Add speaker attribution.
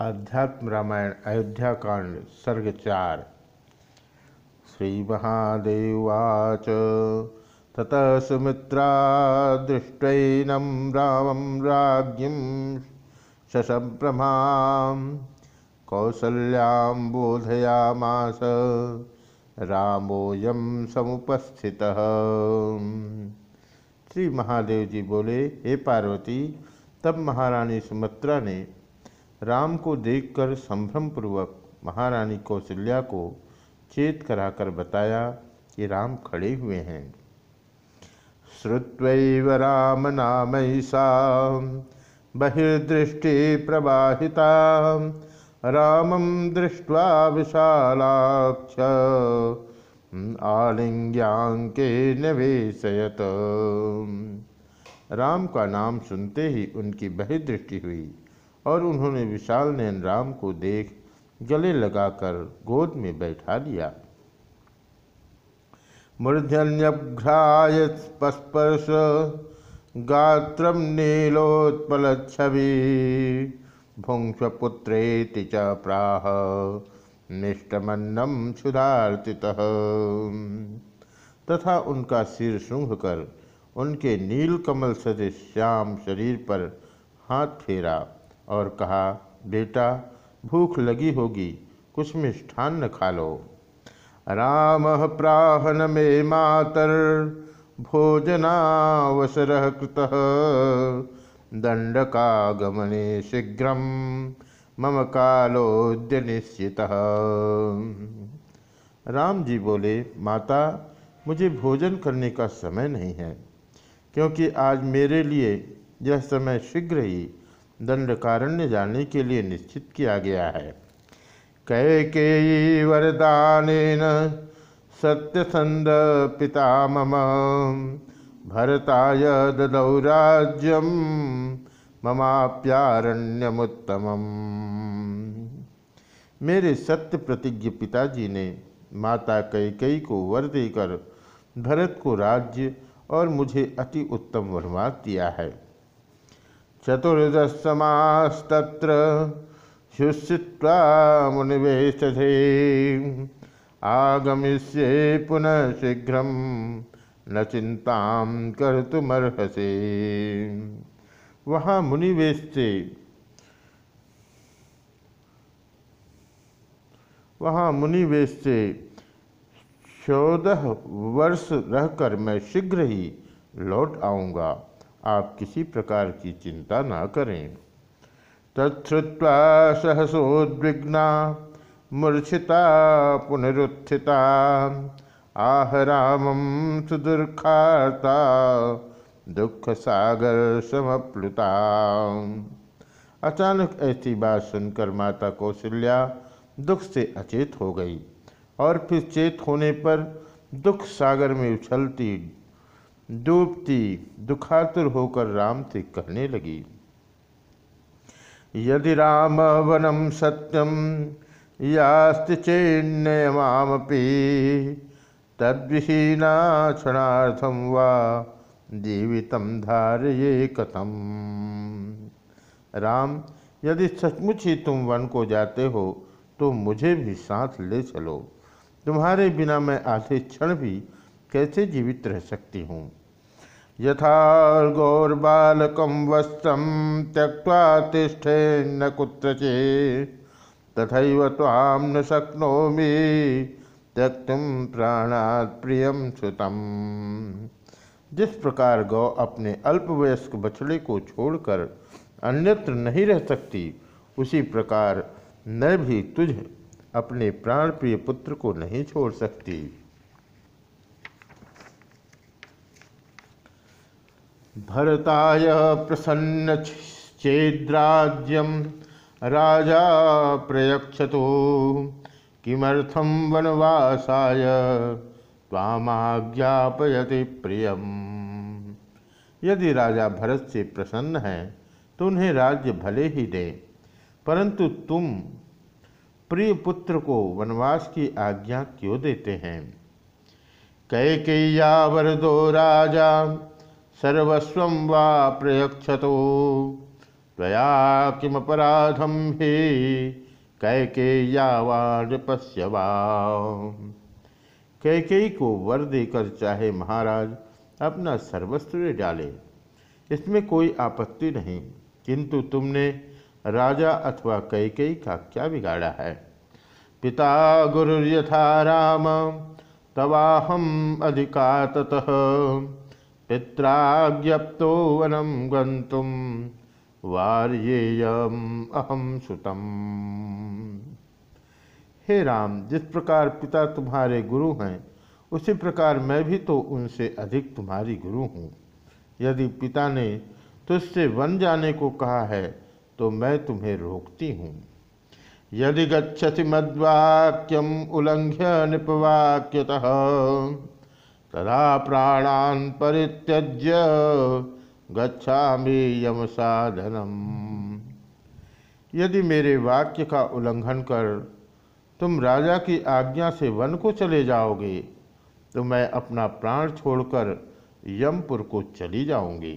Speaker 1: आध्यात्म रामायण, अयोध्या कांड, सर्ग चार। श्री महादेवाच ततः सुमित्रा दृष्टैनं रामं राज्ञीं शशप्रमां कौसल्यां बोधयामास रामोऽयं समुपस्थितः। श्री महादेव जी बोले, हे पार्वती, तब महारानी सुमित्रा ने राम को देखकर संभ्रम पूर्वक महारानी कौशल्या को चेत कराकर बताया कि राम खड़े हुए हैं। श्रुत्व राम नाम बहिर्दृष्टि प्रवाहिता, रामं दृष्ट्वा विशालाक्ष आलिंग्यांके निवेशयत। राम का नाम सुनते ही उनकी बहिर्दृष्टि हुई। और उन्होंने विशाल नयन राम को देख गले लगाकर गोद में बैठा लिया। मूर्धन्यघ्राय स्पर्श गात्र नीलोत्पल छवि भुंक्षपुत्रेति च प्राह निष्ठमन्नम क्षुधार्ति तथा उनका सिर सूंघ कर उनके नीलकमल सदृश श्याम शरीर पर हाथ फेरा। और कहा, बेटा, भूख लगी होगी, कुछ मिष्ठान न खा लो। राम प्राहन में मातर, भोजनावसर कृत। दंडकागमने शीघ्र मम कालोद्य निश्चित। राम जी बोले, माता, मुझे भोजन करने का समय नहीं है, क्योंकि आज मेरे लिए यह समय शीघ्र ही दंडकारण्य जाने के लिए निश्चित किया गया है। कै के वरदान सत्यसंद पिता मम भरताय ददौ राज्यम ममाप्यारण्यमुत्तम मेरे सत्य प्रतिज्ञ पिताजी ने माता कैकई को वर देकर भरत को राज्य और मुझे अति उत्तम वरमात दिया है। चतुर्दशमास्तत्र शुषित्वा मुनिवेशधे आगमिष्ये पुनः शीघ्र न चिंता कर तुमर्हसे वहाँ मुनिवेश से वहाँ मुनिवेश से चौदह वर्ष रहकर मैं शीघ्र ही लौट आऊँगा। आप किसी प्रकार की चिंता ना करें। तत्वा सहसोद्विग्ना, मूर्छिता, पुनरुत्थिता आह रामम सुदुर्खाता दुख सागर समप्लुता। अचानक ऐसी बात सुनकर माता कौशल्या दुख से अचेत हो गई और फिर चेत होने पर दुख सागर में उछलती डूबती, दुखातुर होकर राम से कहने लगी, यदि राम वनम सत्यम, यास्त चेन्नयमामपि तद्विहीना क्षणार्थम वा जीवित धारये कथम? राम, यदि सचमुच ही तुम वन को जाते हो तो मुझे भी साथ ले चलो। तुम्हारे बिना मैं आधे क्षण भी कैसे जीवित रह सकती हूँ? यथा गौरबालकम वस्त्रम त्यक्वा तिष्ठे न कुत्रचे तथा ताम न शक्नोमी त्यक्तुम प्राणात प्रियम सुतम। जिस प्रकार गौ अपने अल्पवयस्क बछड़े को छोड़कर अन्यत्र नहीं रह सकती, उसी प्रकार न भी तुझ अपने प्राण प्रिय पुत्र को नहीं छोड़ सकती। भरताय प्रसन्न चेद्राज्यम राजा प्रयक्षतो किमर्थम वनवासाय तामाज्ञापयति प्रियम? यदि राजा भरत से प्रसन्न है तो उन्हें राज्य भले ही दे, परंतु तुम प्रिय पुत्र को वनवास की आज्ञा क्यों देते हैं? कैकेय्या वरदो राजा सर्वस्व वा प्रयक्षतो त्वया किमपराधम हे कैके यावानृपस्यवा कैकेयी को वर देकर चाहे महाराज अपना सर्वस्व डाले। इसमें कोई आपत्ति नहीं, किंतु तुमने राजा अथवा कैकेयी का क्या बिगाड़ा है? पिता गुरु यथा राम, तवाहम अधिका ततः पित्राज्ञप्तो वनम गंतुम वार्येयम अहम सुतम हे राम, जिस प्रकार पिता तुम्हारे गुरु हैं, उसी प्रकार मैं भी तो उनसे अधिक तुम्हारी गुरु हूँ। यदि पिता ने तुझसे वन जाने को कहा है तो मैं तुम्हें रोकती हूँ। यदि गच्छति मद्वाक्यम उल्लंघ्य नृपवाक्यतः तदा प्राणान परित्यज्य गच्छामि यम साधनम। यदि मेरे वाक्य का उल्लंघन कर तुम राजा की आज्ञा से वन को चले जाओगे तो मैं अपना प्राण छोड़कर यमपुर को चली जाऊँगी।